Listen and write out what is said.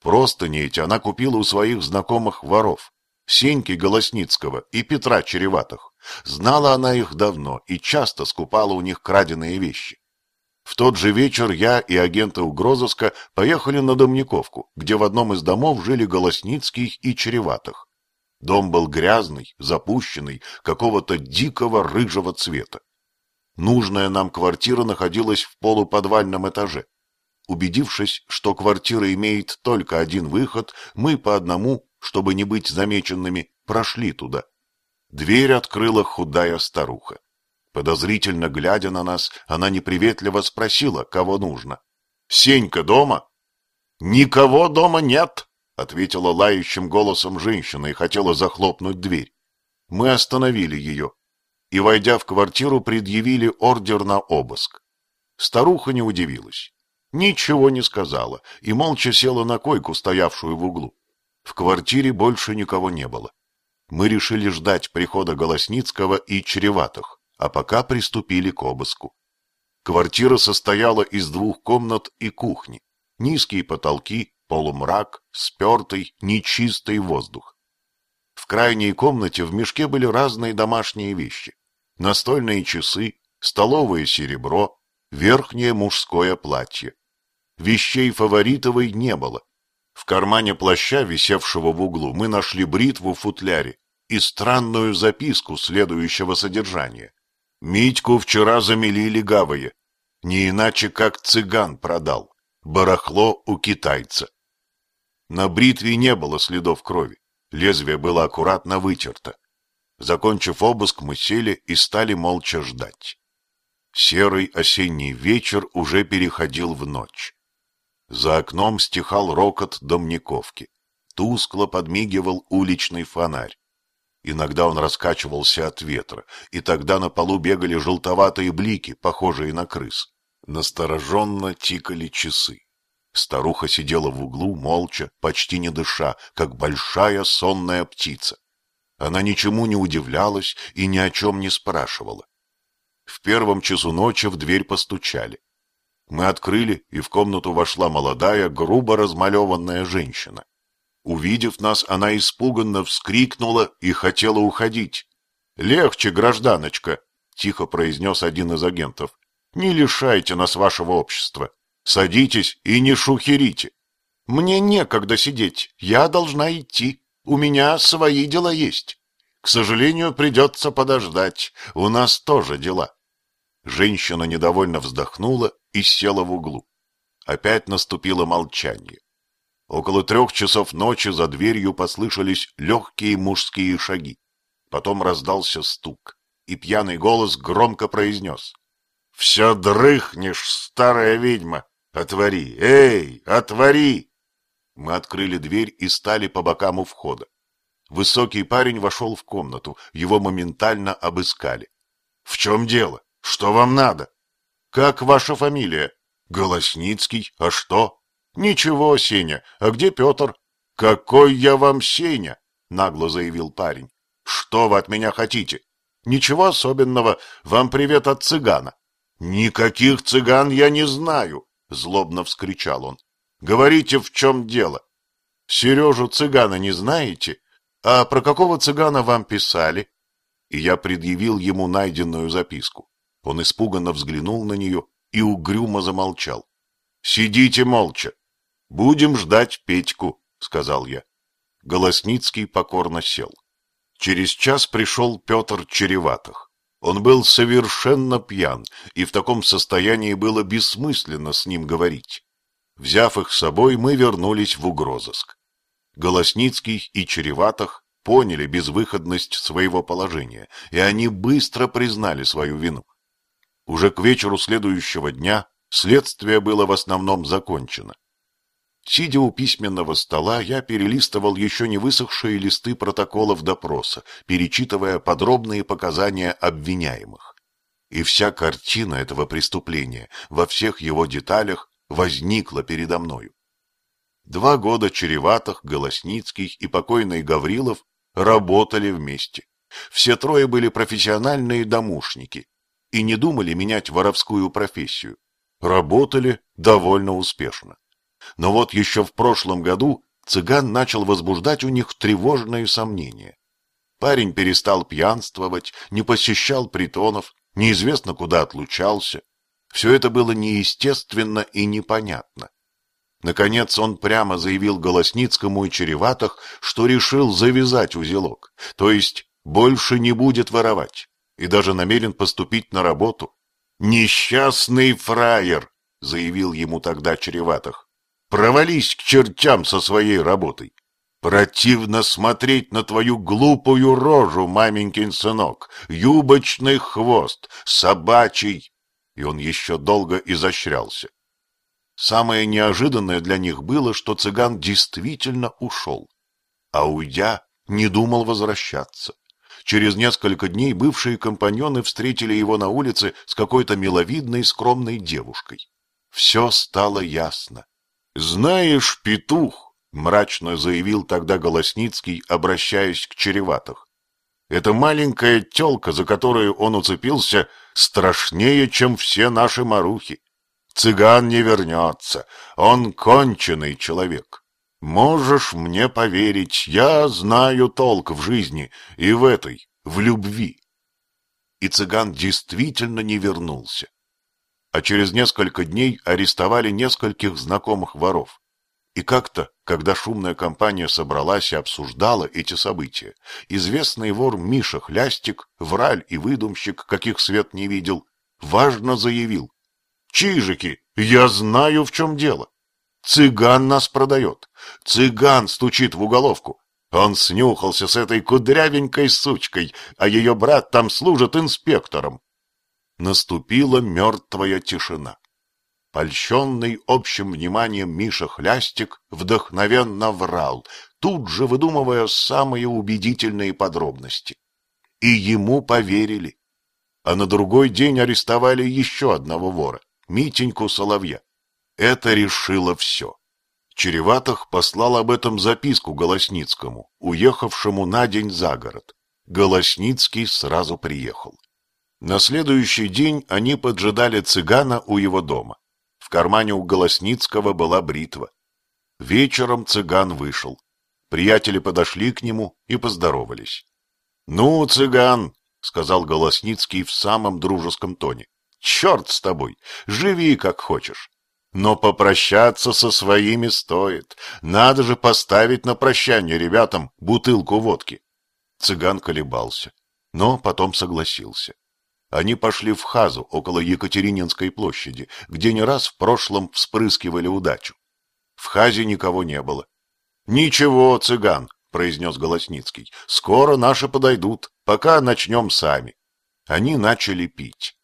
Просто не эти она купила у своих знакомых воров, Сеньки Голосницкого и Петра Череватых. Знала она их давно и часто скупала у них краденые вещи. В тот же вечер я и агенты угрозыска поехали на Домниковку, где в одном из домов жили Голосницких и Череватых. Дом был грязный, запущенный, какого-то дикого рыжего цвета. Нужная нам квартира находилась в полуподвальном этаже. Убедившись, что квартира имеет только один выход, мы по одному, чтобы не быть замеченными, прошли туда. Дверь открыла худая старуха. Подозрительно глядя на нас, она неприветливо спросила, кого нужно. — Сенька дома? — Никого дома нет, — ответила лающим голосом женщина и хотела захлопнуть дверь. Мы остановили ее и, войдя в квартиру, предъявили ордер на обыск. Старуха не удивилась ничего не сказала и молча села на койку, стоявшую в углу. В квартире больше никого не было. Мы решили ждать прихода Голосницкого и Чреватых, а пока приступили к обыску. Квартира состояла из двух комнат и кухни. Низкие потолки, полумрак, спертый, нечистый воздух. В крайней комнате в мешке были разные домашние вещи. Настольные часы, столовое серебро, верхнее мужское платье вещей фаворитовой не было. В кармане плаща, висевшего в углу, мы нашли бритву в футляре и странную записку следующего содержания. Митьку вчера замели легавые, не иначе как цыган продал, барахло у китайца. На бритве не было следов крови, лезвие было аккуратно вытерто. Закончив обыск, мы сели и стали молча ждать. Серый осенний вечер уже переходил в ночь. За окном стихал рокот домниковки. Тускло подмигивал уличный фонарь. Иногда он раскачивался от ветра, и тогда на полу бегали желтоватые блики, похожие на крыс. Настороженно тикали часы. Старуха сидела в углу, молча, почти не дыша, как большая сонная птица. Она ничему не удивлялась и ни о чем не спрашивала. В первом часу ночи в дверь постучали. Мы открыли, и в комнату вошла молодая, грубо размалеванная женщина. Увидев нас, она испуганно вскрикнула и хотела уходить. — Легче, гражданочка, — тихо произнес один из агентов. — Не лишайте нас вашего общества. Садитесь и не шухерите. — Мне некогда сидеть, я должна идти. У меня свои дела есть. К сожалению, придется подождать, у нас тоже дела. Женщина недовольно вздохнула и села в углу. Опять наступило молчание. Около трех часов ночи за дверью послышались легкие мужские шаги. Потом раздался стук, и пьяный голос громко произнес. — Все дрыхнешь, старая ведьма! Отвори! Эй, отвори! Мы открыли дверь и стали по бокам у входа. Высокий парень вошел в комнату, его моментально обыскали. — В чем дело? Что вам надо? Как ваша фамилия? Голосницкий. А что? Ничего, Сеня. А где Петр? Какой я вам Сеня? Нагло заявил парень. Что вы от меня хотите? Ничего особенного. Вам привет от цыгана. Никаких цыган я не знаю, злобно вскричал он. Говорите, в чем дело? Сережу цыгана не знаете? А про какого цыгана вам писали? И я предъявил ему найденную записку. Он испуганно взглянул на нее и угрюмо замолчал. — Сидите молча. Будем ждать Петьку, — сказал я. Голосницкий покорно сел. Через час пришел Петр Череватых. Он был совершенно пьян, и в таком состоянии было бессмысленно с ним говорить. Взяв их с собой, мы вернулись в угрозыск. Голосницкий и Череватых поняли безвыходность своего положения, и они быстро признали свою вину. Уже к вечеру следующего дня следствие было в основном закончено. Сидя у письменного стола, я перелистывал еще не высохшие листы протоколов допроса, перечитывая подробные показания обвиняемых. И вся картина этого преступления во всех его деталях возникла передо мною. Два года Череватых, Голосницких и покойный Гаврилов работали вместе. Все трое были профессиональные домушники, и не думали менять воровскую профессию. Работали довольно успешно. Но вот еще в прошлом году цыган начал возбуждать у них тревожные сомнения. Парень перестал пьянствовать, не посещал притонов, неизвестно куда отлучался. Все это было неестественно и непонятно. Наконец он прямо заявил Голосницкому и Череватых, что решил завязать узелок, то есть больше не будет воровать, и даже намерен поступить на работу. «Несчастный фраер!» — заявил ему тогда Череватых. «Провались к чертям со своей работой! Противно смотреть на твою глупую рожу, маменькин сынок, юбочный хвост, собачий!» И он еще долго изощрялся. Самое неожиданное для них было, что цыган действительно ушел. А уйдя, не думал возвращаться. Через несколько дней бывшие компаньоны встретили его на улице с какой-то миловидной скромной девушкой. Все стало ясно. «Знаешь, петух», — мрачно заявил тогда Голосницкий, обращаясь к Череватых, «эта маленькая телка, за которую он уцепился, страшнее, чем все наши марухи. Цыган не вернется, он конченый человек. Можешь мне поверить, я знаю толк в жизни и в этой, в любви. И цыган действительно не вернулся. А через несколько дней арестовали нескольких знакомых воров. И как-то, когда шумная компания собралась и обсуждала эти события, известный вор Миша Хлястик, враль и выдумщик, каких свет не видел, важно заявил, Чижики, я знаю, в чем дело. Цыган нас продает. Цыган стучит в уголовку. Он снюхался с этой кудрявенькой сучкой, а ее брат там служит инспектором. Наступила мертвая тишина. Польщенный общим вниманием Миша Хлястик вдохновенно врал, тут же выдумывая самые убедительные подробности. И ему поверили. А на другой день арестовали еще одного вора. Митеньку Соловья. Это решило все. Череватых послал об этом записку Голосницкому, уехавшему на день за город. Голосницкий сразу приехал. На следующий день они поджидали цыгана у его дома. В кармане у Голосницкого была бритва. Вечером цыган вышел. Приятели подошли к нему и поздоровались. — Ну, цыган, — сказал Голосницкий в самом дружеском тоне, Черт с тобой, живи как хочешь. Но попрощаться со своими стоит. Надо же поставить на прощание ребятам бутылку водки. Цыган колебался, но потом согласился. Они пошли в Хазу около Екатерининской площади, где не раз в прошлом вспрыскивали удачу. В Хазе никого не было. — Ничего, цыган, — произнес Голосницкий, — скоро наши подойдут, пока начнем сами. Они начали пить.